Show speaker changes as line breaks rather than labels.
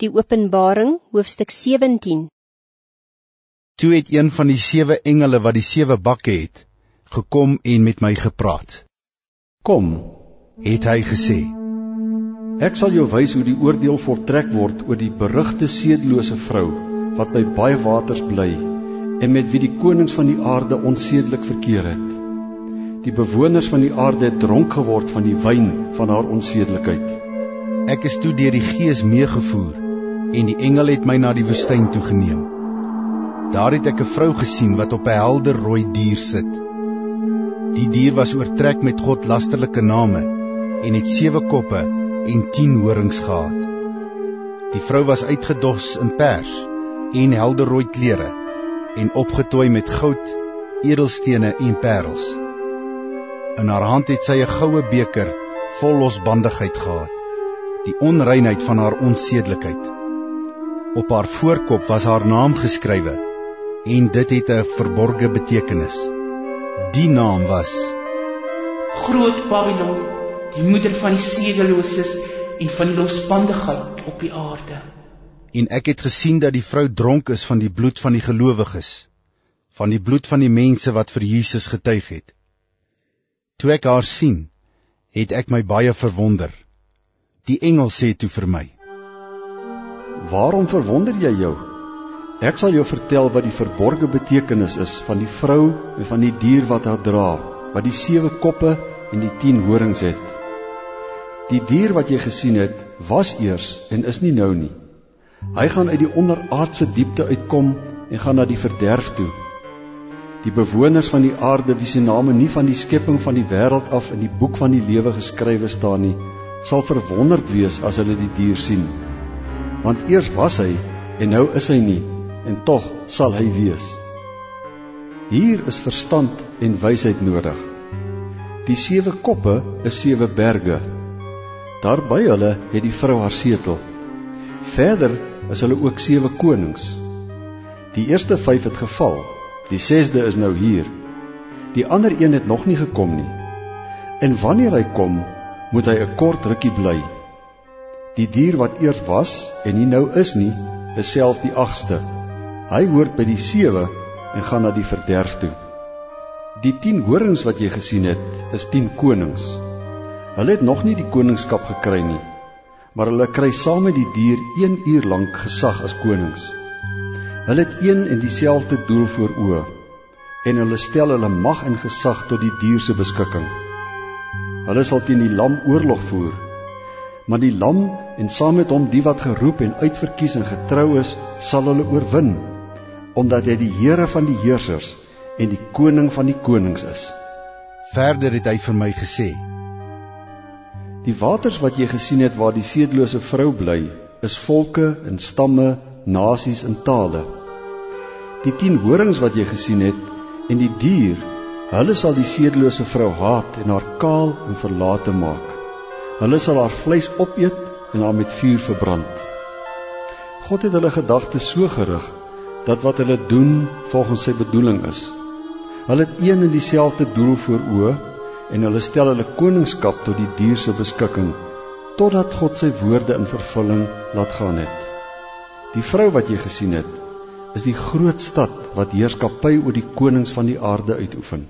Die Openbaring, hoofstuk 17.
Toe het een van die sewe engele wat die sewe bakke het, gekom en met my gepraat.
Kom,
Het hy gesê:
ek sal jou wys hoe die oordeel voltrek word oor die berugte sedelose vrou wat by baie waters bly en met wie die konings van die aarde onsedelik verkeer het. Die bewoners van die aarde het dronk geword van die wyn van haar onsedelikheid.
Ek is toe deur die Gees meegevoer en die engel het my na die woestyn toe geneem. Daar het ek 'n vrou gesien wat op 'n helder rooi dier sit. Die dier was oortrek met godlasterlike name en het sewe koppe en 10 horings gehad. Die vrou was uitgedos in pers en helder rooi klere en opgetooi met goud, edelstene en parels. In haar hand het sy 'n goue beker vol losbandigheid gehad, die onreinheid van haar onsedelikheid. Op haar voorkop was haar naam geskrywe en dit het 'n verborgde betekenis. Die naam was
Groot Babylon, die moeder van die sedeloses en van die losbandigheid op die aarde.
en ek het gesien dat die vrou dronk is van die bloed van die gelowiges, van die bloed van die mense wat vir Jesus getuig het. Toe ek haar sien, het ek my baie verwonder. Die engel sê toe vir my:
Waarom verwonder jy jou? Ek sal jou vertel wat die verborgde betekenis is van die vrou en van die dier wat haar dra, wat die sewe koppe en die 10 horings het. Die dier wat jy gesien het, was eers en is nie nou nie. Hy gaan uit die onderaardse diepte uitkom en gaan na die verderf toe. Die bewoners van die aarde wie se name nie van die skepping van die wêreld af in die boek van die lewe geskrywe staan nie, sal verwonderd wees as hulle die dier sien. Want eers was hy en nou is hy nie en tog sal hy wees. Hier is verstand en wysheid nodig. Die sewe koppe is sewe berge. Daarby hulle het die vrou haar setel. Verder is hulle ook sewe konings. Die eerste 5 het geval. Die 6de is nou hier. Die ander een het nog nie gekom nie. En wanneer hy kom, moet hy 'n kort rukkie bly. Die dier wat eers was en nie nou is nie, is self die 8ste. Hy hoort by die 7 en gaan na die verderf toe. Die 10 horings wat jy gesien het, is 10 konings. Hulle het nog nie die koningskap gekry nie, maar hulle kry saam met die dier 1 uur lank gesag as konings. Hulle het een en dieselfde doel voor oë en hulle stel hulle mag en gesag tot die dier se beskikking. Hulle sal teen die lam oorlog voer. Maar die lam en saam met hom die wat geroep en uitverkies en getrou is, sal hulle oorwin, omdat hy die Here van die heersers en die koning van die konings is.
Verder het hy vir my gesê:
Die waters wat jy gesien het waar die sedelose vrou bly, is volke en stamme, nasies en tale. Die 10 horings wat jy gesien het en die dier, hulle sal die sedelose vrou haat en haar kaal en verlate maak. Hulle sal haar vleis opeet en haar met vuur verbrand. God het hulle gedagtes so gerig dat wat hulle doen volgens sy bedoeling is. Hulle het een en dieselfde doel voor oë en hulle stel hulle koningskap tot die dier se beskikking totdat God sy woorde in vervulling laat gaan het. Die vrou wat jy gesien het, is die groot stad wat heerskappy oor die konings van die aarde uitoefen.